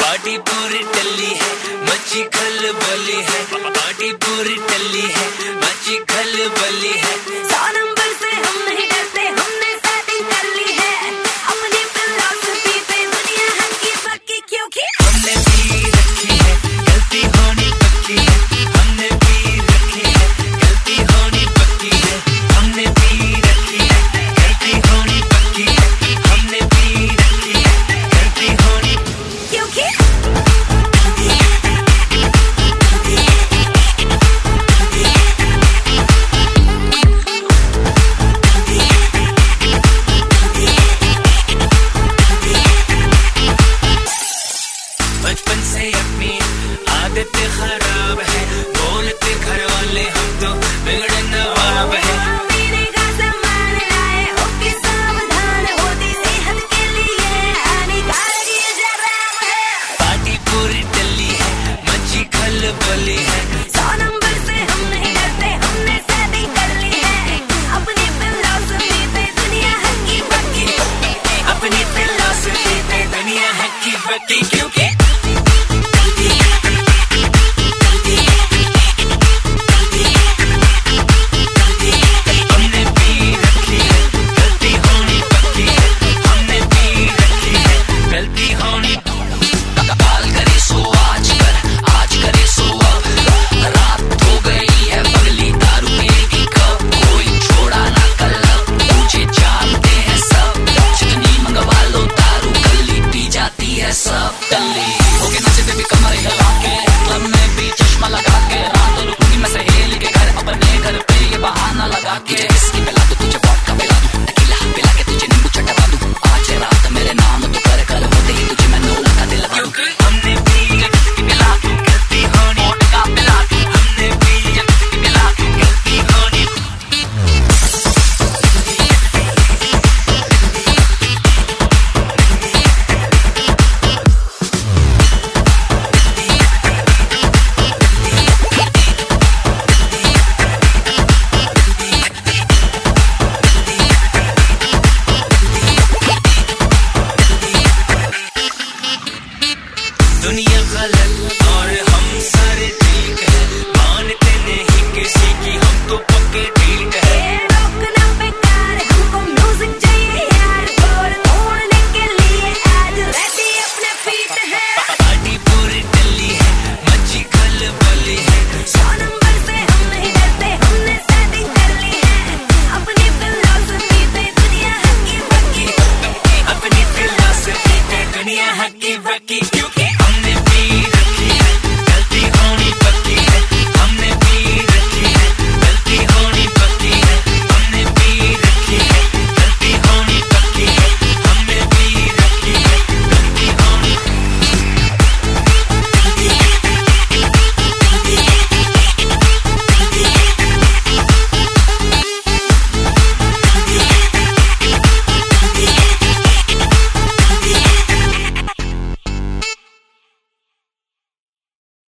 Party पूरी टली है मची बली है। पार्टी पूरी टली है मची खल बली है। सारा Timothy QQ पे ट्रीट है। रोकना बेकार हमको म्यूज़िक चाहिए यार। बोर तोड़ने के लिए आज रेडी अपने फीट है। पार्टी पूरी टली है मची खल बली है। सौ नंबर से हम नहीं डरते हमने सेटिंग कर ली है। अपनी फिलॉसफी पे दुनिया हकी बकी अपनी फिलॉसफी पे दुनिया हकी बकी